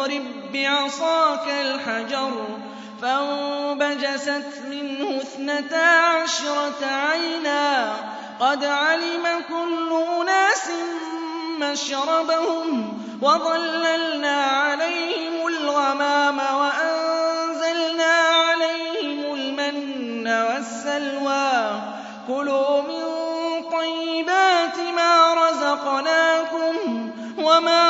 فاضرب بعصاك الحجر فانبجست منه اثنتا عشرة عينا قد علم كل أناس مشربهم وظللنا عليهم الغمام وأنزلنا عليهم المن والسلوى كلوا من طيبات ما رزقناكم وما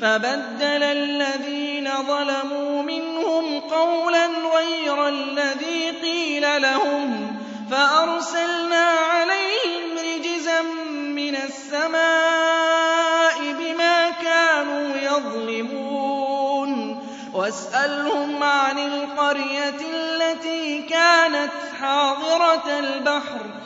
فَبَدَّلَ الَّذِينَ ظَلَمُوا مِنْهُمْ قَوْلًا غَيْرَ الَّذِي قِيلَ لَهُمْ فَأَرْسَلْنَا عَلَيْهِمْ رِجْزًا مِّنَ السَّمَاءِ بِمَا كَانُوا يَظْلِمُونَ وَاسْأَلْهُمْ عَنِ الْقَرْيَةِ الَّتِي كَانَتْ حَاضِرَةَ الْبَحْرِ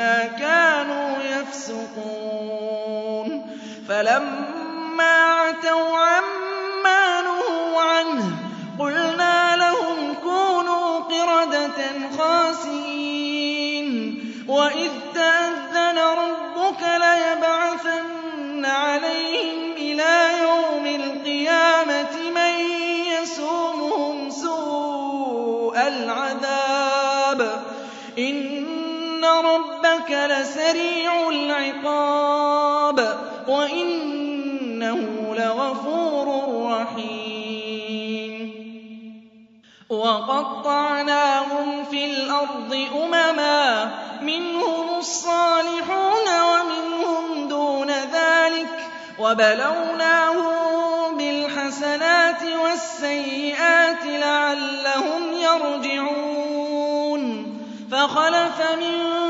بما كانوا يفسقون. فلما عتوا عما نهوا عنه قلنا لهم كونوا قردة خاسئين. وإذ ربك لسريع العقاب وإنه لغفور رحيم. وقطعناهم في الأرض أمما منهم الصالحون ومنهم دون ذلك وبلوناهم بالحسنات والسيئات لعلهم يرجعون. فخلف من